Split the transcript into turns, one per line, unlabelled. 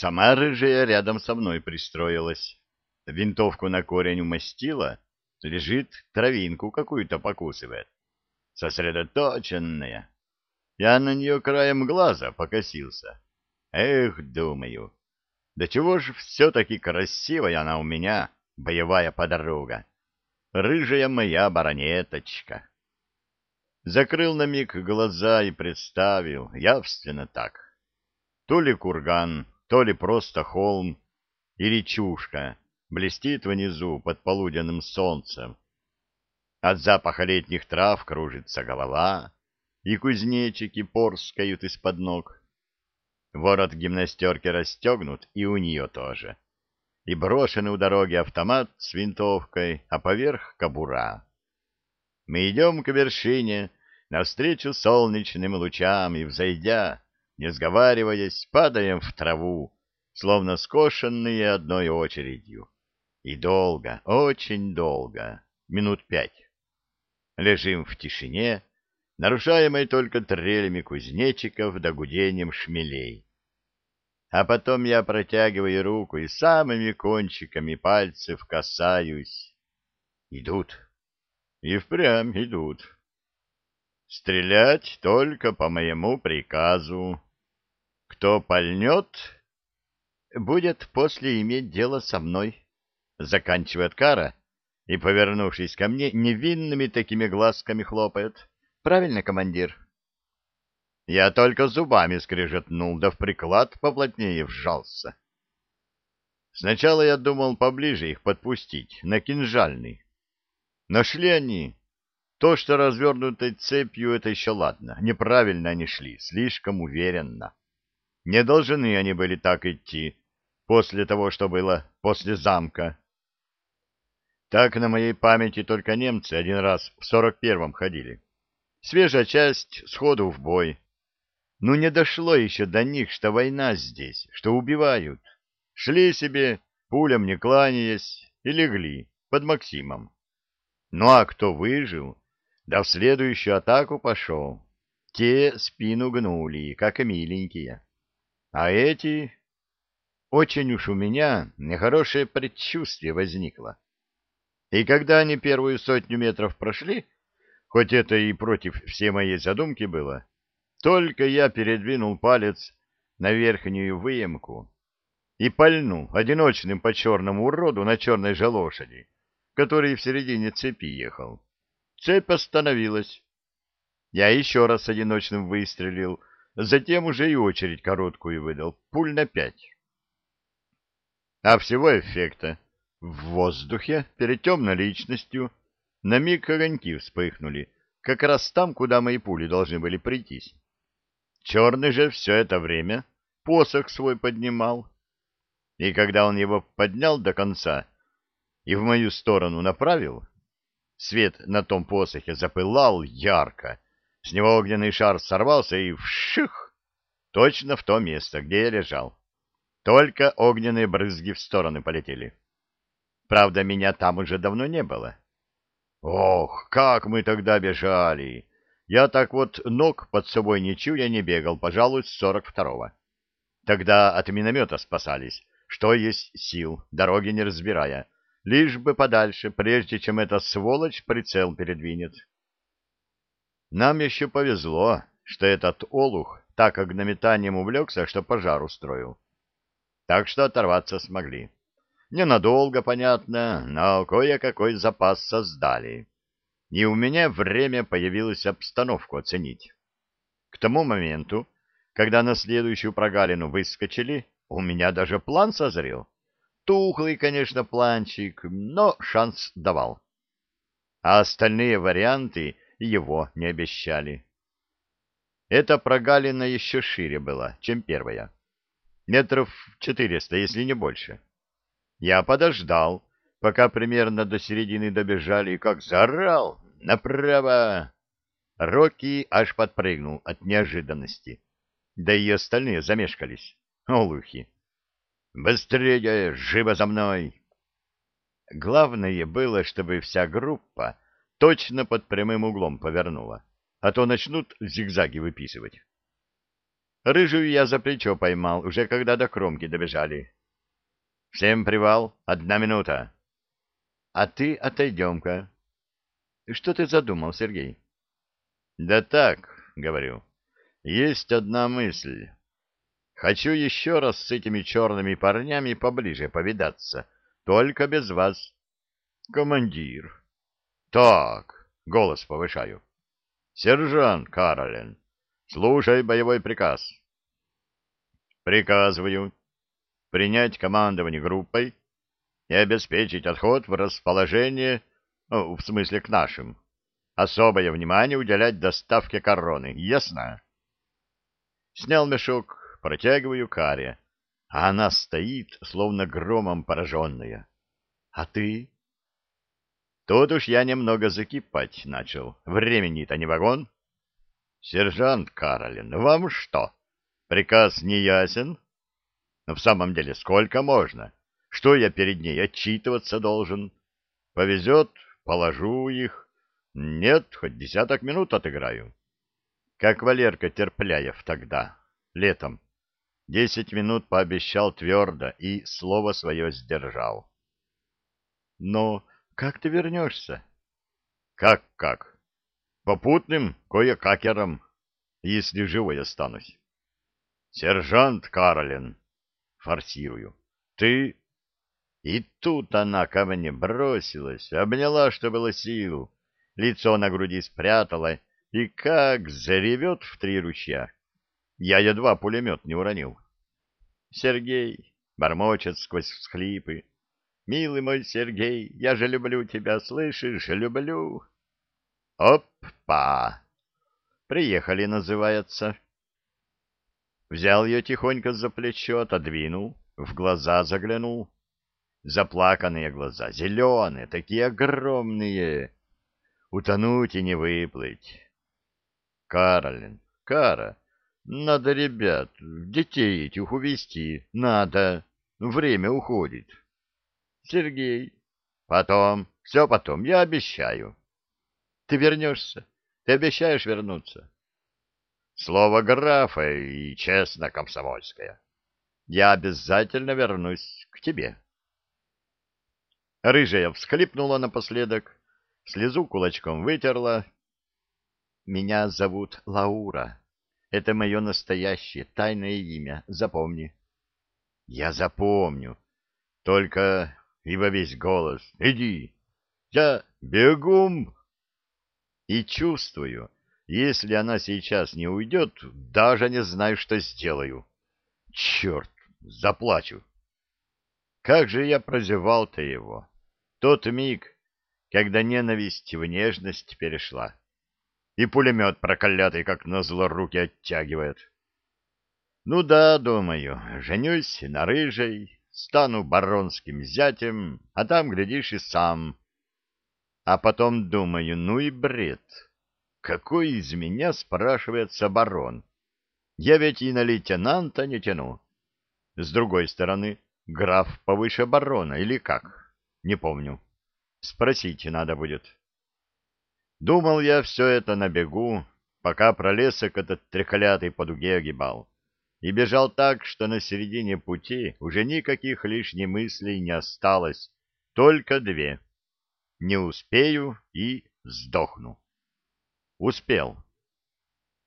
Сама рыжая рядом со мной пристроилась. Винтовку на корень умастила, лежит, травинку какую-то покусывает. Сосредоточенная. Я на нее краем глаза покосился. Эх, думаю, да чего ж все-таки красивая она у меня, боевая подруга. Рыжая моя баронеточка. Закрыл на миг глаза и представил, явственно так. То ли курган, то ли просто холм и речушка блестит внизу под полуденным солнцем. От запаха летних трав кружится голова, и кузнечики порскают из-под ног. Ворот гимнастерки расстегнут, и у нее тоже. И брошенный у дороги автомат с винтовкой, а поверх кобура. Мы идем к вершине, навстречу солнечным лучам, и, взойдя, не сговариваясь, падаем в траву, словно скошенные одной очередью. И долго, очень долго, минут пять. Лежим в тишине, нарушаемой только трелями кузнечиков да гудением шмелей. А потом я протягиваю руку и самыми кончиками пальцев касаюсь. Идут. И впрямь идут. Стрелять только по моему приказу. Кто пальнет, будет после иметь дело со мной. Заканчивает кара и, повернувшись ко мне, невинными такими глазками хлопает. Правильно, командир? Я только зубами скрежетнул, да в приклад поплотнее вжался. Сначала я думал поближе их подпустить, на кинжальный. Нашли они. То, что развернутой цепью, это еще ладно. Неправильно они шли, слишком уверенно. Не должны они были так идти после того, что было после замка. Так на моей памяти только немцы один раз в сорок первом ходили. Свежая часть сходу в бой. Ну не дошло еще до них, что война здесь, что убивают. Шли себе, пулям не кланяясь, и легли под Максимом. Ну а кто выжил, да в следующую атаку пошел, те спину гнули, как миленькие. А эти... Очень уж у меня нехорошее предчувствие возникло. И когда они первую сотню метров прошли, хоть это и против всей моей задумки было, только я передвинул палец на верхнюю выемку и пальнул одиночным по черному уроду на черной же лошади, который в середине цепи ехал. Цепь остановилась. Я еще раз одиночным выстрелил, затем уже и очередь короткую выдал, пуль на пять. А всего эффекта в воздухе, перед темной личностью, на миг огоньки вспыхнули, как раз там, куда мои пули должны были прийтись. Черный же все это время посох свой поднимал. И когда он его поднял до конца и в мою сторону направил, свет на том посохе запылал ярко, с него огненный шар сорвался и вших, точно в то место, где я лежал. Только огненные брызги в стороны полетели. Правда, меня там уже давно не было. Ох, как мы тогда бежали! Я так вот ног под собой не чуя не бегал, пожалуй, с сорок второго. Тогда от миномета спасались, что есть сил, дороги не разбирая, лишь бы подальше, прежде чем эта сволочь прицел передвинет. Нам еще повезло, что этот олух так огнеметанием увлекся, что пожар устроил. Так что оторваться смогли. Ненадолго, понятно, но кое-какой запас создали. И у меня время появилось обстановку оценить. К тому моменту, когда на следующую прогалину выскочили, у меня даже план созрел. Тухлый, конечно, планчик, но шанс давал. А остальные варианты его не обещали. Эта прогалина еще шире была, чем первая. Метров четыреста, если не больше. Я подождал, пока примерно до середины добежали, и как заорал «Направо!». Рокки аж подпрыгнул от неожиданности. Да и остальные замешкались. Олухи. «Быстрее! Живо за мной!» Главное было, чтобы вся группа точно под прямым углом повернула, а то начнут зигзаги выписывать. Рыжую я за плечо поймал, уже когда до кромки добежали. Всем привал, одна минута. А ты отойдем-ка. Что ты задумал, Сергей? Да так, говорю, есть одна мысль. Хочу еще раз с этими черными парнями поближе повидаться, только без вас. Командир. Так, голос повышаю. Сержант Каролин, слушай боевой приказ. Приказываю принять командование группой и обеспечить отход в расположение, ну, в смысле к нашим. Особое внимание уделять доставке короны. Ясно? Снял мешок, протягиваю Каре. А она стоит, словно громом пораженная. А ты? Тут уж я немного закипать начал. Времени-то не вагон. Сержант Каролин, вам что, приказ не ясен? Но в самом деле, сколько можно? Что я перед ней отчитываться должен? Повезет, положу их. Нет, хоть десяток минут отыграю. Как Валерка Терпляев тогда, летом. Десять минут пообещал твердо и слово свое сдержал. Но как ты вернешься? Как-как? Попутным кое-какером, если живой останусь. Сержант Каролин, форсирую. Ты... И тут она ко мне бросилась, обняла, что было сил, лицо на груди спрятала и как заревет в три ручья. Я едва пулемет не уронил. Сергей бормочет сквозь всхлипы. «Милый мой Сергей, я же люблю тебя, слышишь, люблю!» «Опа!» «Приехали» называется. Взял ее тихонько за плечо, отодвинул, в глаза заглянул. Заплаканные глаза, зеленые, такие огромные. Утонуть и не выплыть. Каролин, Кара, надо, ребят, детей этих увезти, надо. Время уходит. Сергей, потом, все потом, я обещаю. Ты вернешься? Ты обещаешь вернуться? Слово графа и честно комсомольское. Я обязательно вернусь к тебе. Рыжая всхлипнула напоследок, слезу кулачком вытерла. Меня зовут Лаура. Это мое настоящее тайное имя. Запомни. Я запомню. Только и во весь голос. Иди. Я бегум. И чувствую, если она сейчас не уйдет, даже не знаю, что сделаю. Черт, заплачу. Как же я прозевал-то его. Тот миг, когда ненависть в нежность перешла. И пулемет проклятый, как назло, руки оттягивает. Ну да, думаю, женюсь на рыжей, стану баронским зятем, а там, глядишь, и сам. А потом думаю, ну и бред. Какой из меня, спрашивается, барон? Я ведь и на лейтенанта не тяну. С другой стороны, граф повыше барона или как? Не помню. Спросите надо будет. Думал я все это на бегу, пока пролесок этот трехлятый по дуге огибал. И бежал так, что на середине пути уже никаких лишних мыслей не осталось, только две. Не успею и сдохну. Успел.